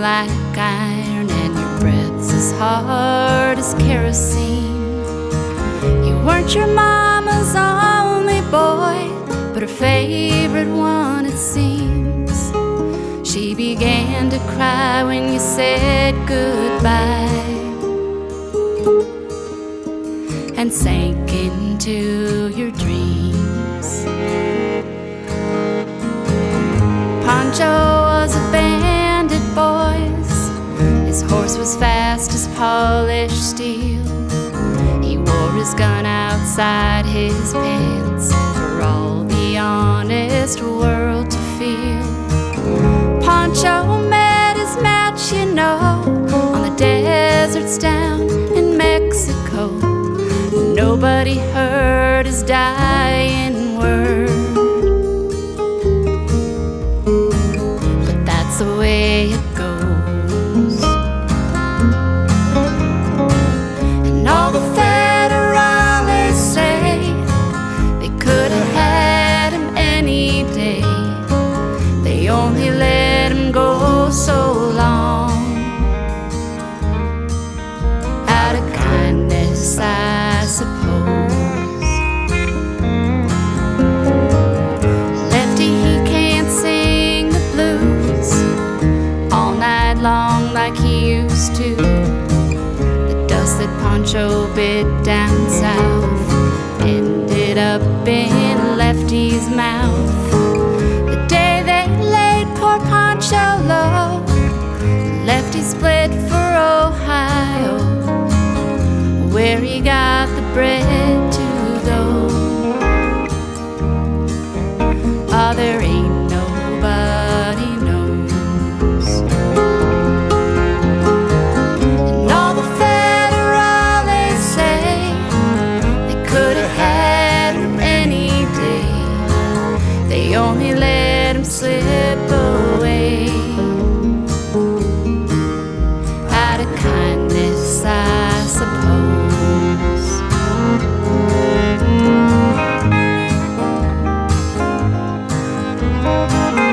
like iron and your breath's as hard as kerosene. You weren't your mama's only boy, but her favorite one, it seems. She began to cry when you said goodbye and sank into your dreams. Pancho was a. His horse was fast as polished steel. He wore his gun outside his pants for all the honest world to feel. Pancho met his match, you know, on the deserts down in Mexico. Nobody heard his dying so long. Out of kindness, I suppose. Lefty, he can't sing the blues all night long like he used to. The dust that Pancho bit down south ended up in Lefty's mouth. Where he got the bread to The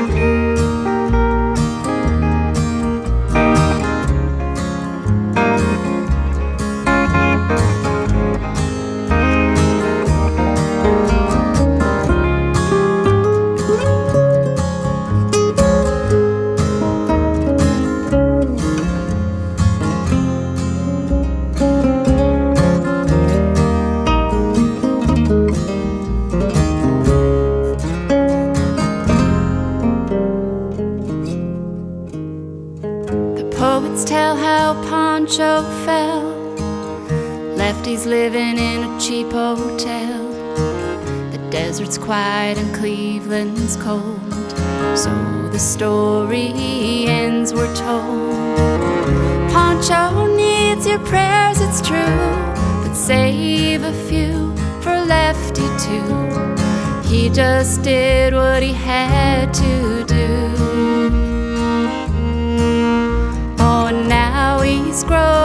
Fell. Lefty's living in a cheap hotel. The desert's quiet and Cleveland's cold. So the story ends, we're told. Pancho needs your prayers, it's true. But save a few for Lefty too. He just did what he had to do. Grown